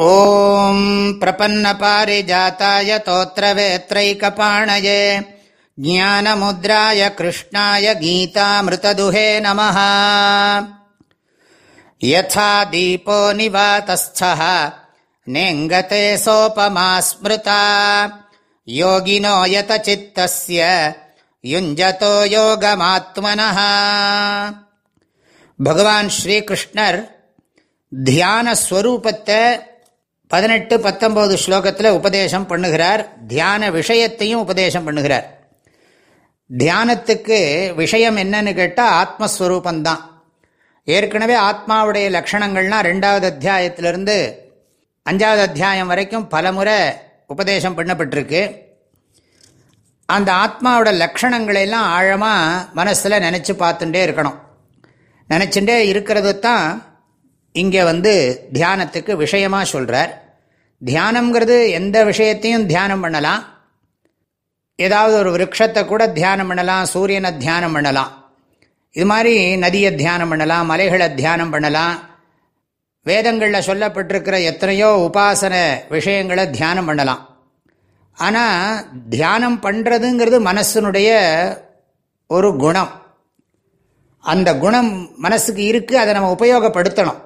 ॐ प्रपन्नपारिजाताय तोत्रवेत्रैकपाणये ज्ञानमुद्राय कृष्णाय गीतामृतदुहे नमः यथा दीपो निवातस्थः नेङ्गते सोपमा स्मृता योगिनो यतचित्तस्य युञ्जतो योगमात्मनः பகவான் ஸ்ரீகிருஷ்ணர் தியான ஸ்வரூபத்தை பதினெட்டு பத்தொம்போது ஸ்லோகத்தில் உபதேசம் பண்ணுகிறார். தியான விஷயத்தையும் உபதேசம் பண்ணுகிறார். தியானத்துக்கு விஷயம் என்னன்னு கேட்டால் ஆத்மஸ்வரூபந்தான். ஏற்கனவே ஆத்மாவுடைய லட்சணங்கள்லாம் ரெண்டாவது அத்தியாயத்திலிருந்து அஞ்சாவது அத்தியாயம் வரைக்கும் பலமுறை உபதேசம் பண்ணப்பட்டிருக்கு. அந்த ஆத்மாவோட லட்சணங்களெல்லாம் ஆழமாக மனசில் நினச்சி பார்த்துட்டே இருக்கணும். நினச்சிட்டே இருக்கிறது தான் இங்கே வந்து தியானத்துக்கு விஷயமாக சொல்கிறார் தியானம்ங்கிறது எந்த விஷயத்தையும் தியானம் பண்ணலாம். ஏதாவது ஒரு விரக்ஷத்தை கூட தியானம் பண்ணலாம் சூரியனை தியானம் பண்ணலாம். இது மாதிரி நதியை தியானம் பண்ணலாம் மலைகளை தியானம் பண்ணலாம். வேதங்களில் சொல்லப்பட்டிருக்கிற எத்தனையோ உபாசன விஷயங்களை தியானம் பண்ணலாம். ஆனால் தியானம் பண்ணுறதுங்கிறது மனசனுடைய ஒரு குணம். அந்த குணம் மனசுக்கு இருக்குது அதை நம்ம உபயோகப்படுத்தணும்.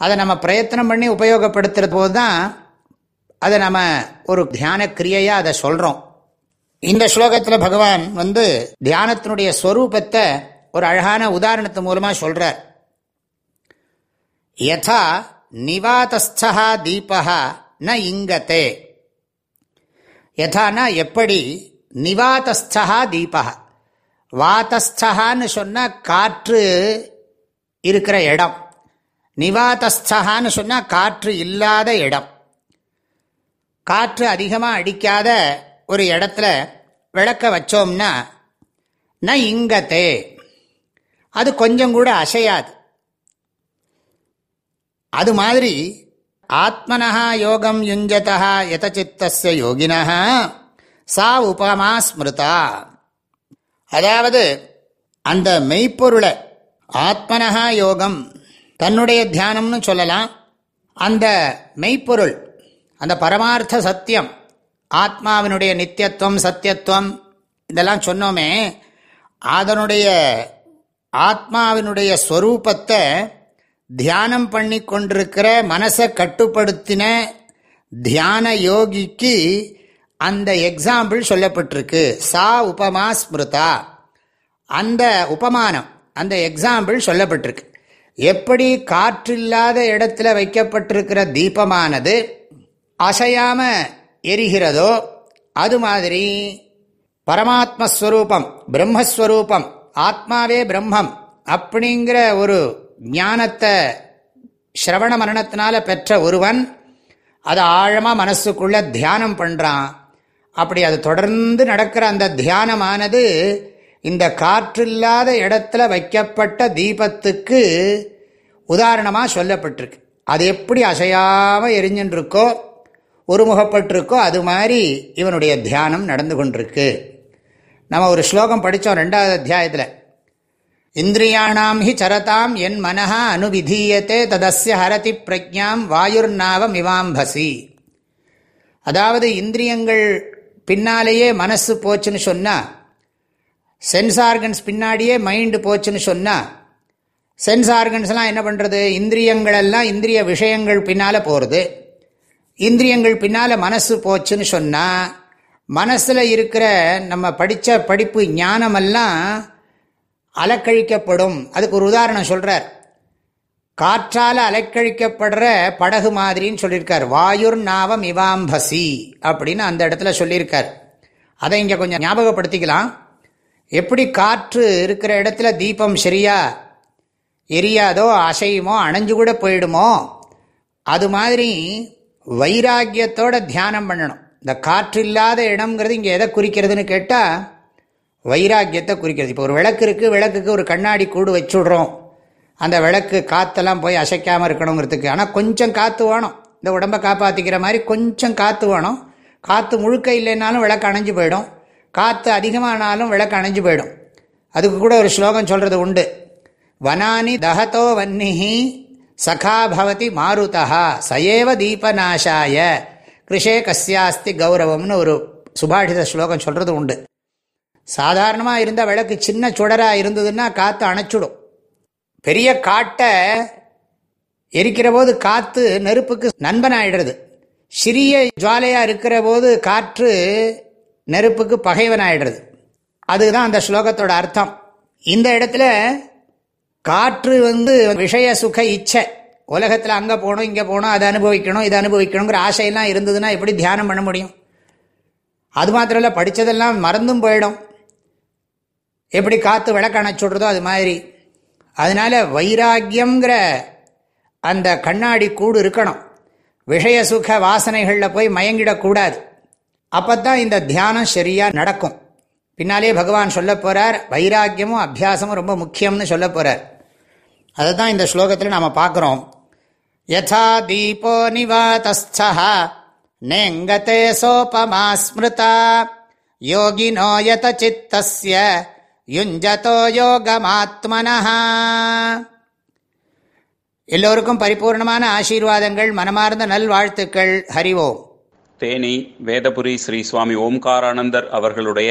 அதை நம்ம பிரயத்தனம் பண்ணி உபயோகப்படுத்துகிற போது தான் அதை நம்ம ஒரு தியான கிரியையாக அதை சொல்கிறோம் இந்த ஸ்லோகத்தில் பகவான் வந்து தியானத்தினுடைய ஸ்வரூபத்தை ஒரு அழகான உதாரணத்து மூலமாக சொல்கிறார் யதா நிவாதஸ்தா தீபா ந இங்கத்தே யதானா எப்படி? நிவாதஸ்தா தீபா வாத்தஸ்தகான்னு சொன்னால் காற்று இருக்கிற இடம். நிவாதஸ்தகான்னு சொன்னால் காற்று இல்லாத இடம். காற்று அதிகமாக அடிக்காத ஒரு இடத்துல விளக்க வச்சோம்னா ந இங்கத்தே. அது கொஞ்சம் கூட அசையாது. அது மாதிரி ஆத்மனஹா யோகம் யுஞ்சதா யதச்சித்தஸ்ய யோகினா சா உபமா ஸ்மிருதா. அதாவது அந்த மெய்ப்பொருளை ஆத்மனஹா யோகம் தன்னுடைய தியானம்னு சொல்லலாம். அந்த மெய்ப்பொருள் அந்த பரமார்த்த சத்தியம் ஆத்மாவினுடைய நித்தியத்துவம் சத்தியத்துவம் இதெல்லாம் சொன்னோமே அதனுடைய ஆத்மாவினுடைய ஸ்வரூபத்தை தியானம் பண்ணி கொண்டிருக்கிற மனசை கட்டுப்படுத்தின தியான யோகிக்கு அந்த எக்ஸாம்பிள் சொல்லப்பட்டிருக்கு. சா உபமா ஸ்மிருதா. அந்த உபமானம் அந்த எக்ஸாம்பிள் சொல்லப்பட்டிருக்கு. எப்படி காற்றில்லாத இடத்துல வைக்கப்பட்டிருக்கிற தீபமானது அசையாம எரிகிறதோ அது மாதிரி பரமாத்மஸ்வரூபம் பிரம்மஸ்வரூபம் ஆத்மாவே பிரம்மம் அப்படிங்கிற ஒரு ஞானத்தை ஸ்ரவண மரணத்தினால பெற்ற ஒருவன் அதை ஆழமாக மனசுக்குள்ள தியானம் பண்ணுறான் அப்படி அது தொடர்ந்து நடக்கிற அந்த தியானமானது இந்த காற்றில்லாத இடத்துல வைக்கப்பட்ட தீபத்துக்கு உதாரணமாக சொல்லப்பட்டிருக்கு. அது எப்படி அசையாமல் எரிஞ்சுருக்கோ ஒருமுகப்பட்டிருக்கோ அது மாதிரி இவனுடைய தியானம் நடந்து கொண்டிருக்கு. நம்ம ஒரு ஸ்லோகம் படித்தோம் ரெண்டாவது அத்தியாயத்தில். இந்திரியாணாம் ஹி சரதாம் என் மனஹா அனுவிதீயத்தே ததஸ்ய ஹரதி பிரஜாம் வாயுர்நாவம் இவாம்பசி. அதாவது இந்திரியங்கள் பின்னாலேயே மனசு போச்சுன்னு சொன்னால் சென்ஸ் ஆர்கன்ஸ் பின்னாடியே மைண்டு போச்சுன்னு சொன்னால் சென்ஸ் ஆர்கன்ஸ்லாம் என்ன பண்ணுறது இந்திரியங்களெல்லாம் இந்திரிய விஷயங்கள் பின்னால் போகிறது இந்திரியங்கள் பின்னால் மனசு போச்சுன்னு சொன்னால் மனசில் இருக்கிற நம்ம படித்த படிப்பு ஞானமெல்லாம் அலக்கழிக்கப்படும். அதுக்கு ஒரு உதாரணம் சொல்கிறார் காற்றால் அலைக்கழிக்கப்படுற படகு மாதிரின்னு சொல்லியிருக்கார். வாயுர் நாவம் இவாம்பசி அப்படின்னு அந்த இடத்துல சொல்லியிருக்கார். அதை இங்கே கொஞ்சம் ஞாபகப்படுத்திக்கலாம். எப்படி காற்று இருக்கிற இடத்துல தீபம் சரியா எரியாதோ அசையுமோ அணைஞ்சு கூட போயிடுமோ அது மாதிரி வைராக்கியத்தோட தியானம் பண்ணணும். இந்த காற்று இல்லாத இடம்ங்கிறது இங்கே எதை குறிக்கிறதுன்னு கேட்டால் வைராக்கியத்தை குறிக்கிறது. இப்போ ஒரு விளக்கு இருக்குது விளக்குக்கு ஒரு கண்ணாடி கூடு வச்சுடுறோம். அந்த விளக்கு காற்றெல்லாம் போய் அசைக்காமல் இருக்கணுங்கிறதுக்கு. ஆனால் கொஞ்சம் காற்று வேணும். இந்த உடம்பை காப்பாற்றிக்கிற மாதிரி கொஞ்சம் காற்று வேணும். காற்று முழுக்க இல்லைன்னாலும் விளக்கு அணைஞ்சு போயிடும். காற்று அதிகமானாலும் விளக்கு அணைஞ்சு போயிடும். அதுக்கு கூட ஒரு ஸ்லோகம் சொல்கிறது உண்டு. வனானி தகத்தோ வன்னிஹி சகா பவதி மாருதா சயேவ தீபநாசாய. கிருஷே கஸ்யாஸ்தி கௌரவம்னு ஒரு சுபாஷித ஸ்லோகம் சொல்கிறது உண்டு. சாதாரணமாக இருந்தால் விளக்கு சின்ன சுடராக இருந்ததுன்னா காற்று அணைச்சுடும். பெரிய காட்டை எரிக்கிற போது காற்று நெருப்புக்கு நண்பனாயிடுறது. சிறிய ஜுவாலையாக இருக்கிற போது காற்று நெருப்புக்கு பகைவனாயிடுறது. அதுதான் அந்த ஸ்லோகத்தோட அர்த்தம். இந்த இடத்துல காற்று வந்து விஷய சுக இச்சை. உலகத்தில் அங்கே போகணும் இங்கே போகணும் அதை அனுபவிக்கணும் இதை அனுபவிக்கணுங்கிற ஆசையெல்லாம் இருந்ததுன்னா எப்படி தியானம் பண்ண முடியும்? அது மாத்திரம் இல்லை படித்ததெல்லாம் மறந்தும் போயிடும். எப்படி காற்று விளக்க அணைச்சுடுறதோ அது மாதிரி. அதனால் வைராக்கியங்கிற அந்த கண்ணாடி கூடு இருக்கணும். விஷய சுக வாசனைகளில் போய் மயங்கிடக்கூடாது. அப்போ தான் இந்த தியானம் சரியாக நடக்கும். பின்னாலே பகவான் சொல்ல போகிறார் வைராக்கியமும் அபியாசமும் ரொம்ப முக்கியம்னு சொல்ல போகிறார் அதை தான் இந்த ஸ்லோகத்தில் நாம் பார்க்குறோம். யதா தீபோ நிவாதஸ்தா நேங்கதே சோபமா ஸ்மிருதா யோகினோ யத சித்தஸ்ய யுஞ்சதோ யோகமாத்மனஹா. எல்லோருக்கும் பரிபூர்ணமான ஆசீர்வாதங்கள் மனமார்ந்த நல்வாழ்த்துக்கள். ஹரிவோம் தேனி வேதபுரி ஸ்ரீ சுவாமி ஓம்காரானந்தர் அவர்களுடைய